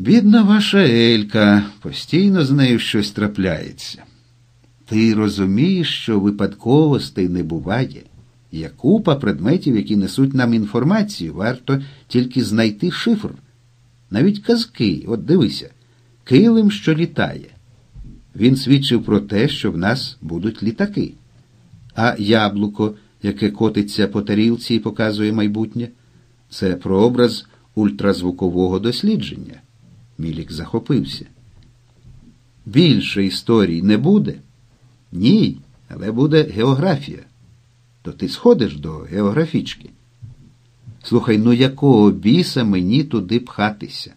Бідна ваша Елька, постійно з нею щось трапляється. Ти розумієш, що випадковостей не буває. Є купа предметів, які несуть нам інформацію, варто тільки знайти шифр. Навіть казки, от дивися, килим, що літає. Він свідчив про те, що в нас будуть літаки. А яблуко, яке котиться по тарілці і показує майбутнє, це прообраз ультразвукового дослідження. Мілік захопився. Більше історій не буде? Ні, але буде географія. То ти сходиш до географічки. Слухай, ну якого біса мені туди пхатися?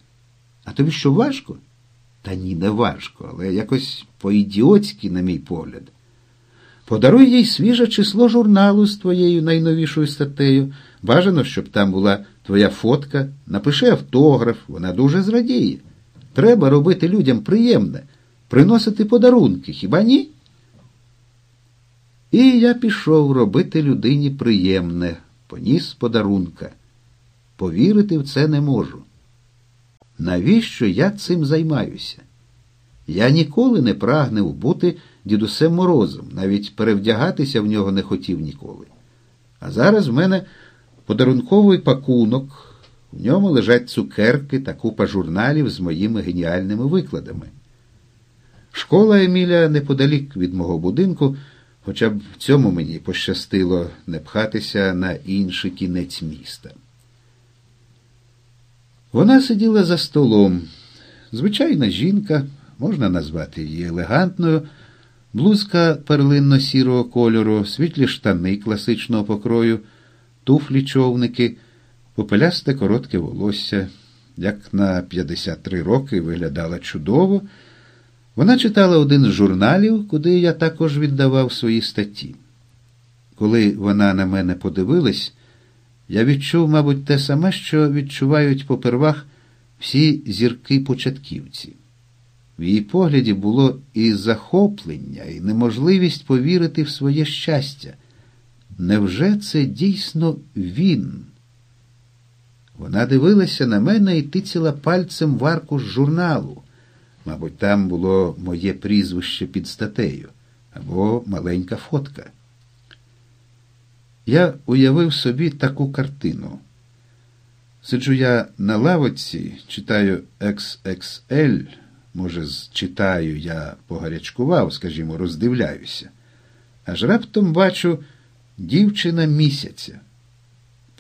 А тобі що важко? Та ні, не важко, але якось по-ідіотськи, на мій погляд. Подаруй їй свіже число журналу з твоєю найновішою статтею. Бажано, щоб там була твоя фотка. Напиши автограф, вона дуже зрадіє. Треба робити людям приємне, приносити подарунки, хіба ні? І я пішов робити людині приємне, поніс подарунка. Повірити в це не можу. Навіщо я цим займаюся? Я ніколи не прагнув бути дідусем морозом, навіть перевдягатися в нього не хотів ніколи. А зараз в мене подарунковий пакунок, в ньому лежать цукерки та купа журналів з моїми геніальними викладами. Школа Еміля неподалік від мого будинку, хоча б в цьому мені пощастило не пхатися на інший кінець міста. Вона сиділа за столом. Звичайна жінка, можна назвати її елегантною, блузка перлинно-сірого кольору, світлі штани класичного покрою, туфлі човники, попелясте коротке волосся, як на 53 роки виглядала чудово. Вона читала один з журналів, куди я також віддавав свої статті. Коли вона на мене подивилась, я відчув, мабуть, те саме, що відчувають попервах всі зірки-початківці. В її погляді було і захоплення, і неможливість повірити в своє щастя. Невже це дійсно він? Вона дивилася на мене і тицяла пальцем в арку з журналу. Мабуть, там було моє прізвище під статтею або маленька фотка. Я уявив собі таку картину. Сиджу я на лавочці, читаю XXL, може, читаю, я погарячкував, скажімо, роздивляюся. Аж раптом бачу дівчина місяця.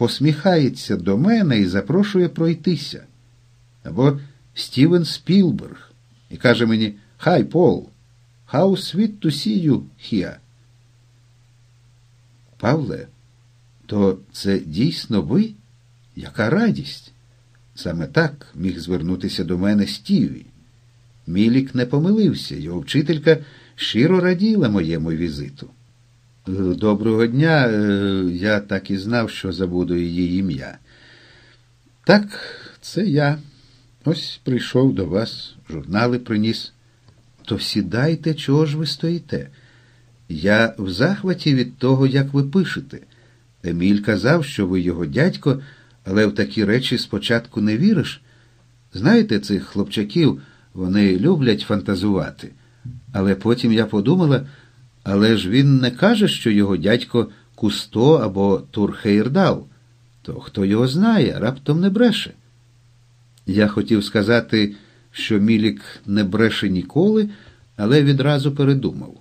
Посміхається до мене і запрошує пройтися. Або Стівен Спілберг і каже мені Хай, Пол, how sweet to see you here. Павле, то це дійсно ви? Яка радість? Саме так міг звернутися до мене Стіві. Мілік не помилився, його вчителька щиро раділа моєму візиту. Доброго дня, е, я так і знав, що забуду її ім'я. Так, це я. Ось прийшов до вас, журнали приніс. То сідайте, чого ж ви стоїте? Я в захваті від того, як ви пишете. Еміль казав, що ви його дядько, але в такі речі спочатку не віриш. Знаєте цих хлопчаків, вони люблять фантазувати. Але потім я подумала, але ж він не каже, що його дядько Кусто або Турхейрдал. То хто його знає, раптом не бреше. Я хотів сказати, що Мілік не бреше ніколи, але відразу передумав.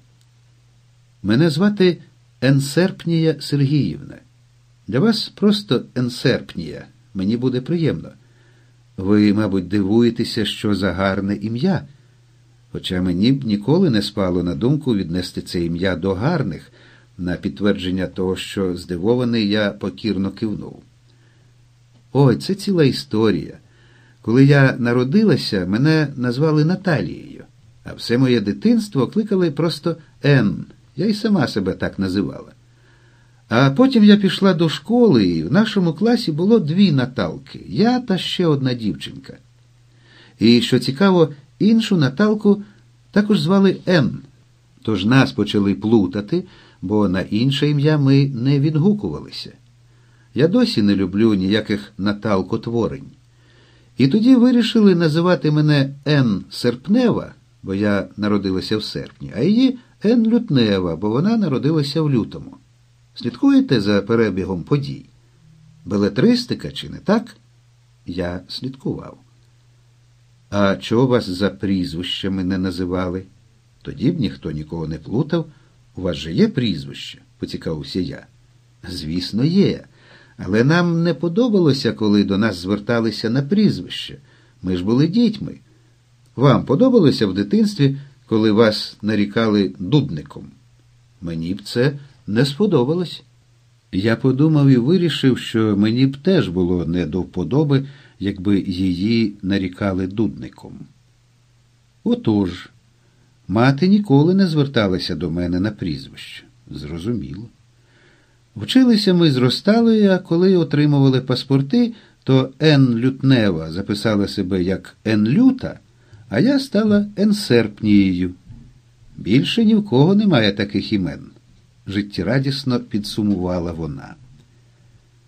Мене звати Енсерпнія Сергіївна. Для вас просто Енсерпнія. Мені буде приємно. Ви, мабуть, дивуєтеся, що за гарне ім'я. Хоча мені б ніколи не спало на думку віднести це ім'я до гарних, на підтвердження того, що здивований я покірно кивнув. Ой, це ціла історія. Коли я народилася, мене назвали Наталією, а все моє дитинство кликали просто Н. Я й сама себе так називала. А потім я пішла до школи, і в нашому класі було дві Наталки я та ще одна дівчинка. І, що цікаво, іншу Наталку також звали Н. Тож нас почали плутати, бо на інше ім'я ми не відгукувалися. Я досі не люблю ніяких наталкотворень. І тоді вирішили називати мене Н. Серпнева, бо я народилася в серпні, а її Н. Лютнева, бо вона народилася в лютому. Слідкуєте за перебігом подій? Белетристика, чи не так? Я слідкував. А чого вас за прізвищами не називали? Тоді б ніхто нікого не плутав. У вас же є прізвище, поцікавився я. Звісно, є. Але нам не подобалося, коли до нас зверталися на прізвище. Ми ж були дітьми. Вам подобалося в дитинстві, коли вас нарікали дудником? Мені б це не сподобалось. Я подумав і вирішив, що мені б теж було не до вподоби, якби її нарікали дудником. Отож, мати ніколи не зверталася до мене на прізвище. Зрозуміло. Вчилися ми з Росталою, а коли отримували паспорти, то Н. Лютнева записала себе як Н. Люта, а я стала Н. Серпнією. Більше ні в кого немає таких імен, життєрадісно підсумувала вона.